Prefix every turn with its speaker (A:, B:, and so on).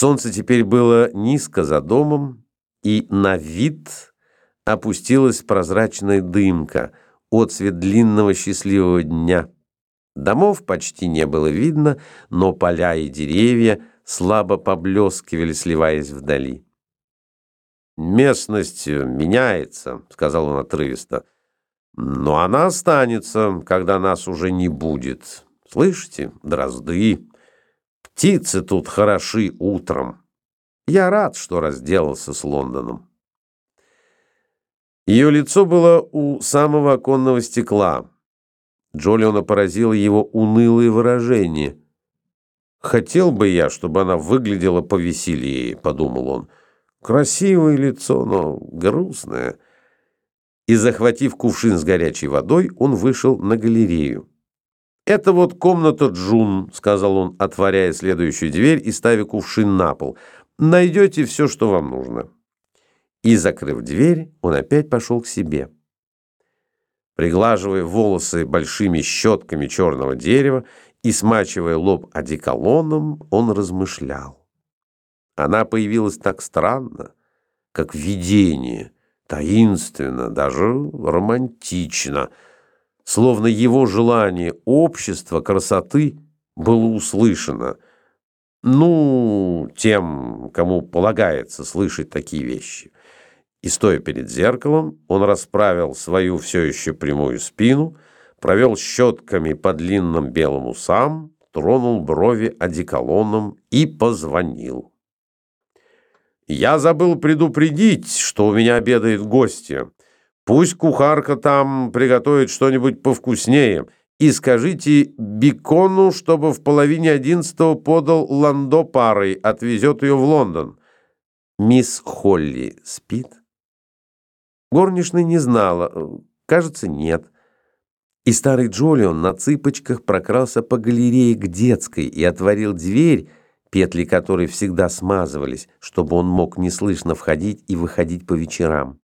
A: Солнце теперь было низко за домом, и на вид опустилась прозрачная дымка, отцвет длинного счастливого дня. Домов почти не было видно, но поля и деревья слабо поблескивали, сливаясь вдали. «Местность меняется», — сказал он отрывисто, — «но она останется, когда нас уже не будет. Слышите, дрозды?» Птицы тут хороши утром. Я рад, что разделался с Лондоном. Ее лицо было у самого оконного стекла. Джолиона поразило его унылое выражение. «Хотел бы я, чтобы она выглядела повеселее», — подумал он. «Красивое лицо, но грустное». И, захватив кувшин с горячей водой, он вышел на галерею. «Это вот комната Джун», — сказал он, отворяя следующую дверь и ставя кувшин на пол. «Найдете все, что вам нужно». И, закрыв дверь, он опять пошел к себе. Приглаживая волосы большими щетками черного дерева и смачивая лоб одеколоном, он размышлял. Она появилась так странно, как видение, таинственно, даже романтично — словно его желание общества, красоты было услышано. Ну, тем, кому полагается слышать такие вещи. И стоя перед зеркалом, он расправил свою все еще прямую спину, провел щетками по длинным белым усам, тронул брови одеколоном и позвонил. «Я забыл предупредить, что у меня обедает гостья. Пусть кухарка там приготовит что-нибудь повкуснее. И скажите Бекону, чтобы в половине одиннадцатого подал ландо парой, отвезет ее в Лондон. Мисс Холли спит? Горничная не знала. Кажется, нет. И старый Джолион на цыпочках прокрался по галерее к детской и отворил дверь, петли которой всегда смазывались, чтобы он мог неслышно входить и выходить по вечерам.